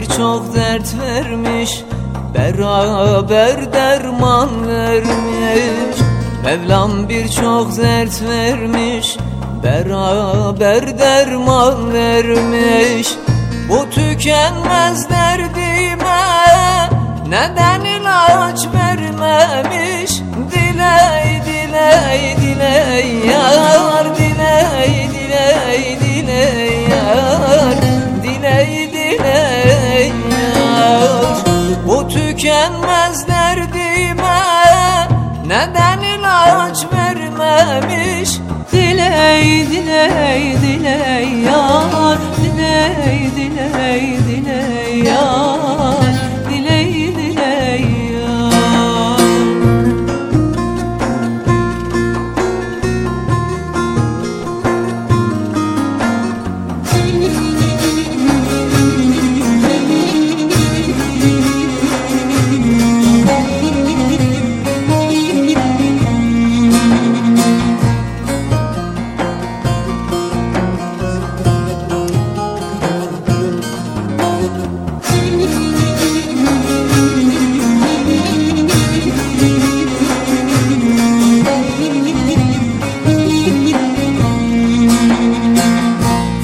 birçok dert vermiş Beraber derman vermiş. Mevlam birçok dert vermiş Beraber derman vermiş. Bu tükenmez derdime Neden ilaç vermemiş tükenmez derdime. Neden ilaç vermemiş? Diley diley diley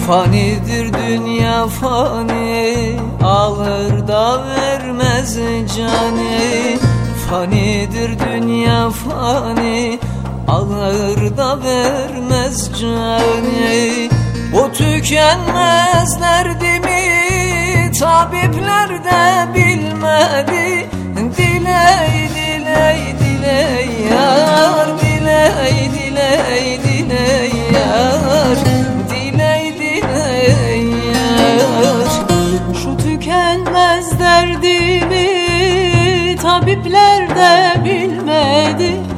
Fanidir dünya fani Alır da vermez cani. Fanidir dünya fani Alır da vermez cani. Bu tükenmez derdimi Tabipler de bilmedi. Diley diley diley yar. Diley diley diley yar. Diley diley yar. Şu tükenmez derdimi Tabipler de bilmedi.